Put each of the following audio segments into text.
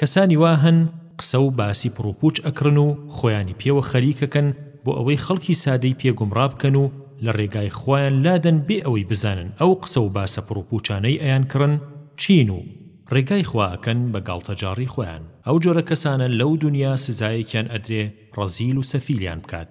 کەسانی وا هەن قسە و باسی پڕوپوچ ئەکڕن و خۆیانی پێوە خەریکەکەن بۆ ئەوەی خەڵکی سادەی پێ گومڕا بکەن و لە ڕێگای خوایان لادەن بێ ئەوەی بزانن ئەو قسە و باسە پڕوپوچانەی ئەیان کڕن چین و ڕێگای خوا ئەکەن بە گاڵتەجاڕی خۆیان ئەو جۆرە کەسانە لەو دونیا سزایەکیان ئەدرێ ڕەزیل و سەفیلیان بکات.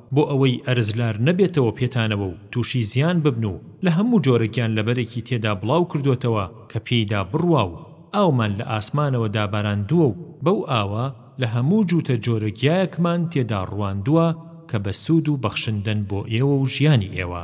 بۆ ئەوەی ئەرزلار نەبێتەوە پێتانەوە و تووشی زیان ببن و لە هەموو جۆرە گیانلەبەرێکی تێدا بڵاو کردۆتەوە کە پێیدا بڕوا و ئاومان لە ئاسمانەوە داباراندووە و بەو ئاوە لە هەموو جووتە جۆرە گیایەکمان تێدا ڕواندووە کە بەسوود و بەخشندەن بۆ ئێوە و ژیانی ئێوە.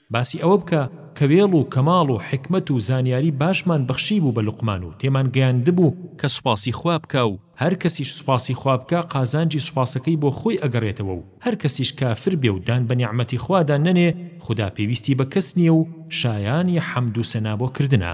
باسی ئەوە بکە کە وێڵ و کەماڵ و حیکمەت و زانیاری باشمان بەخشیبوو بە لوقمان و تێمان گەیاندبوو کە سوپاسی خوا بکا و هەر کەسیش سوپاسی خوا بکا قازانجی سوپاسەکەی بۆ خۆی ئەگەڕێتەوە و هەر کەسیش کافر بێ و دان بە نیعمەتی خوادا نەنێ خودا پێویستی بە کەس نییە و شایانی حەمد و سەنا بۆ کردنە.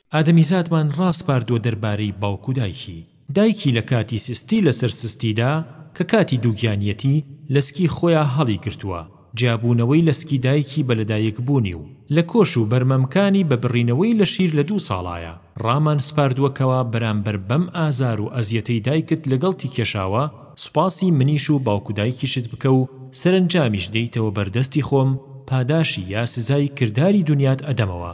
ئادەمیزادمان ڕاسپاردووە دەربارەی باوک و دایکی. دایکی لە کاتی سستی لەسەر سستیدا، کە کاتی دووگیانیەتی، لەسکی خۆیا هەڵی گرتووە، جیابوونەوەی لەسکی دایکی بە لەدایک بوونی و لە کۆش و بەر مەمکانی بە بڕینەوەی لە شیر لە دوو ساڵایە ڕامان سپاردووە کەوا بەرامبەر بەم ئازار و ئەزیەتەی دایکت لەگەڵتی کێشاوە سوپاسی منیش و باوک و دایکیشت بکە و سەرەنجامیش دێیتەوە بەر دەستی خۆم پاداشی یا سزای کرداری دونیات ئەدەمەوە.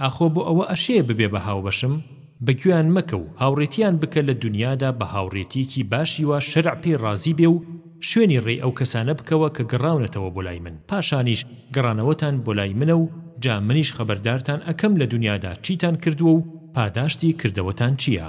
ئاخۆ بۆ ئەوە ئەشێ ببێ بە هاوبەشم؟ بەگوێیان مەکە و هاوڕێتییان بکە لە دونیادا بە هاوڕێتییەکی باشی وا شەرع پێی ڕازی بێ و شوێنی ڕێی ئەو کەسانە بکەوە کە گەڕاونەتەوە بۆ لای من پاشانیش گەڕانەوەتان بۆ لای منە و جا منیش خەبەردارتان ئەکەم لە دونیادا چیتان کردووە و پاداشتی کردەوەتان چییە.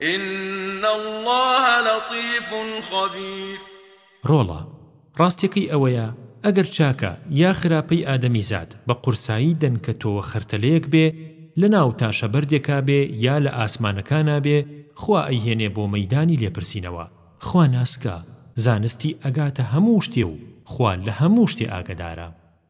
ان اللە لطیف خبیر. ڕۆڵە، ڕاستیەکەی ئەوەیە ئەگەر چاکە یا خراپەی ئادەمیزاد بە قورسایی دەنکە تۆوە خرتەلەیەک بێ لە ناو تاشە بەردێکا بێ یا لە ئاسمانەکانا بێ خوا ئەیهێنێ بۆ مەیدانی لێپرسینەوە خوا ناسکە زانستی ئەگاتە هەموو شتێ و خوا لە هەموو شتێ ئاگەدارە.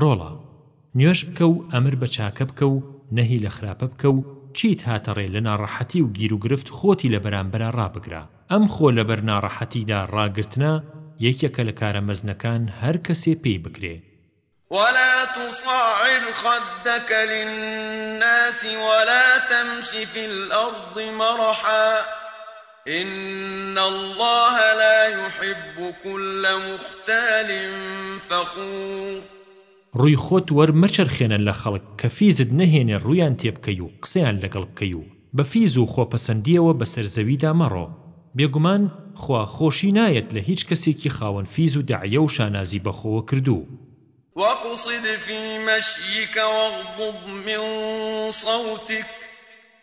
ڕۆڵە نوێژ بکە و ئەمر بە چاکە بکە و نەهی لە خراپە بکە و چیت هاتە ڕێ لە ناڕەحەتی و گیروگرفت خۆتی لە بەرامبەرا ڕابگرە ئەم خۆ لەبەر ناڕەحەتیدا ڕاگرتنە یەکێکە لە کارە مەزنەکان هەر کەسێ پێی بگرێ. ولا تصعر خدك للناس ولا تمش في الأرض مرحا ان اللە لا یحب کل مختال فخور. ڕوی خۆت وەر مەچەرخێنە لە خەڵک کە فیزت نەهێنێ ڕویان تێ بکەی و قسەیان لەگەڵ بکەی و بە فیز و خۆپەسەندیەوە بەسەر زەویدا مەڕۆ بێگومان خوا خۆشی نایەت لە هیچ کەسێکی خاوەن فیز و دەعیە و شانازی بەخۆوە کردوو. واقصد فی مشیک واغضض من صوتک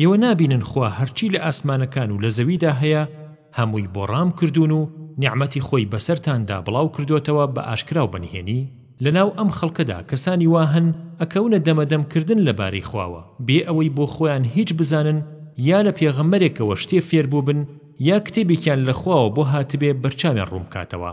ئێوە نابینن خوا هەرچی لە ئاسمانەکان و لە زەویدا هەیە هەمووی بۆ ڕام کردوون و نیعمەتی خۆی بەسەرتاندا بڵاو کردۆتەوە بە ئاشکرا و بە نهێنی؟ لەناو ئەم خەڵکەدا کەسانی وا هەن ئەکەونە دەمەدەم کردن لە بارەی خواوە بێ ئەوەی بۆ خۆیان هیچ بزانن یا لە پێغەمبەرێکەوە شتێ فێر بووبن یا کتێبێکیان لە خواوە بۆ هاتبێ بەرچاویان ڕوون بکاتەوە.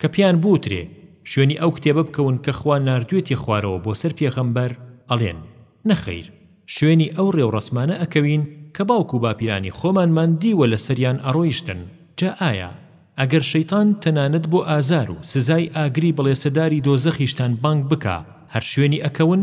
کە پێیان بوترێ شوێنی ئەو کتێبە بکەون کە خوا ناردوێتیە خوارەوە بۆ سەر پێغەمبەر ئەڵێن، نەخەیر شوێنی ئەو ڕێ و ڕەسمانە ئەکەوین کە باوک و باپیرانی خۆمانمان دیوە لە سەریان ئەڕۆیشتن، جا ئایا ئەگەر شەیتان تەنانەت بۆ ئازار و سزای ئاگری بڵێسەداری دۆزەخیشتان بانگ بکا هەر شوێنی ئەکەون؟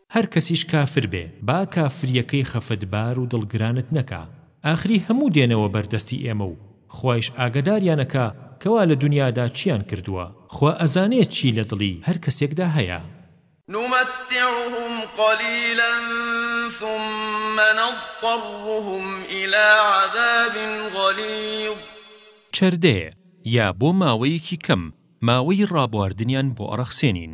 هەر کەسیش کافر بێ با کافریەکەی خەفەتبار و دڵگرانت نەکا ئاخری هەموو دێنەوە بەر دەستی ئێمە و خوایش ئاگەداریان ئەکا کەوا لە دونیادا چیان کردووە خوا ئەزانێ چی لە دڵی هەر کەسێکدا هەیە. نمتعهم قلیلا ثم نضطرهم الی عذاب غلیظ. چەردەیێ، یا بۆ ماوەیەکی کەم، ماوەی ڕابواردنیان بۆ ئەڕەخسێنین.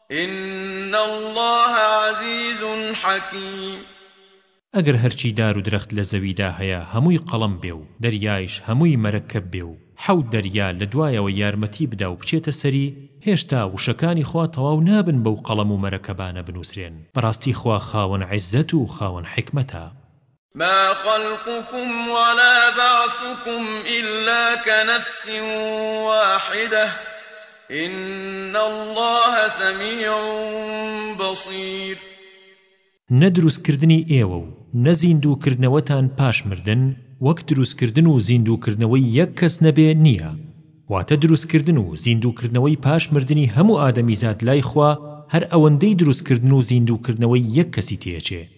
ان اللە عزیز حکیم. ئەگەر هەرچی دار و درەخت لە زەویدا هەیە هەمووی قەڵەم بێ و دەریایش هەمووی مەرەکەب بێ و حەوت دەریا لە دوایەوە یارمەتی بدا و بچێتە سەری، هێشتا وشەکانی خوا تەواو نابن بەو قەڵەم و مەرەکەبانە بنووسرێن. بەڕاستی خوا خاوەن عیززەت و خاوەن حیکمەتە. ما خلقکم ولا بعثکم الا کنفس واحدە ان اللە سمیع بصیر نە دروستکردنی ئێوە و نە زیندووکردنەوەتان پاش مردن وەک دروستکردن و زیندووکردنەوەی یەک کەس نەبێ نییە، واتە دروستکردن و زیندووکردنەوەی پاش مردنی هەموو ئادەمیزاد لای خوا هەر ئەوەندەی دروستکردن و زیندووکردنەوەی یەک کەسی تێچێ،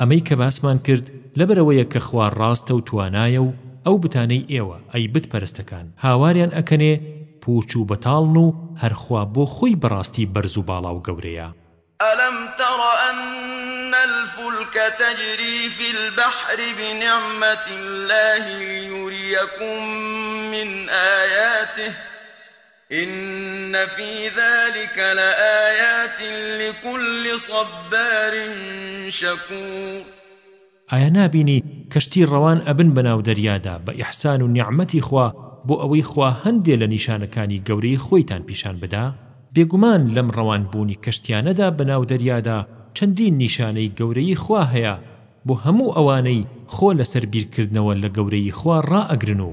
ئەمەی کە باسمان کرد لەبەرئەوەیە کە خوا ڕاستە و توانایە و ئەو بتانەی ئێوە، ئەی بت پەرستەکان، هاواریان ئەکەنێ پووچ و بەتاڵن و هەر خوا بۆ خۆی بەڕاستی بەرز و باڵا و گەورەیە. الم تر ان الفلک تجری فی البحر بنعمت الله لیریکم من آیاته. ان فی ذلک لآیات لکل صبار شکور ئایا نابینی کەشتی ڕەوان ئەبن بەناو دەریادا بە ئیحسان و نیعمەتی خوا بۆ ئەوەی خوا هەندێ لە نیشانەکانی گەورەی خۆیتان پیشان بدا؟ بێگومان لەم ڕەوان بوونی کەشتیانەدا بەناو دەریادا چەندین نیشانەی گەورەی خوا هەیە بۆ هەموو ئەوانەی خۆ لەسەر بیرکردنەوە لە گەورەی خوا ڕائەگرن و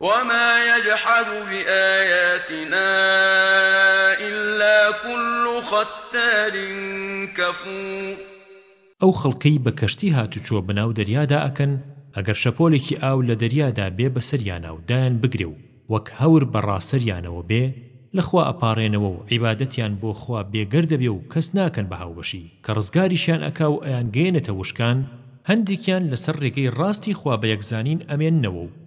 وما یجحد بآیاتنا الا کل ختار کفور ئەو خەڵکەی بە کەشتی هاتوچۆ بەناو دەریادا ئەکەن ئەگەر شەپۆلێکی ئاو لە دەریادا بێ بەسەریانا و دایان بگرێ و وەک هەور بە ڕاسەریانەوە بێ لە خوا ئەپاڕێنەوە و عیبادەتیان بۆ خوا بێگەرد دەبێ و کەس ناکەن بە هاوبەشی کە ڕزگاریشیان ئەکا و ئەیانگەیەنێتە وشکان هەندێکیان لەسەر ڕێگەی ڕاستی خوا بە یەکزانین ئەمێننەوە و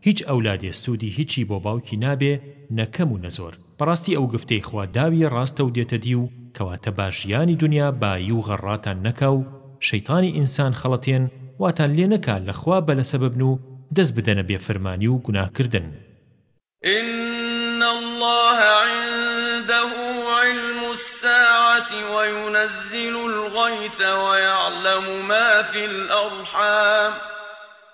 هیچ ئەولادێ سودی هیچی بۆ باوکی نابێ نە کەم و نە زۆر بەڕاستی ئەو گفتەی خوا داوی ڕاستە و دێتە دی و کەواتە با ژیانی دونیا بایی و غەڕاتان نەکا و شەیتانی ئینسان خەڵەتێن واتان لێ نەکا لە خوا بە لەسە ببن و دەس بدەنە بێ فرمانی و گوناه کردن. ان اللە عندە علم الساعە وینزل الغیث ویعلم ما فی الارحام.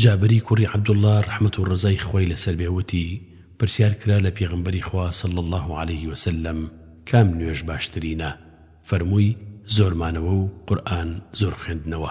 جابری کوڕی عەبدوڵڵا ڕەحمەت و ڕەزای خوای لەسەر بێ وتی، پرسیار کرا لە پێغەمبەری خوا صلی اللە علیە وسلم، کام نوێژ باشترینە؟ فەرمووی، زۆر مانەوە و قورئان زۆر خوێندنەوە.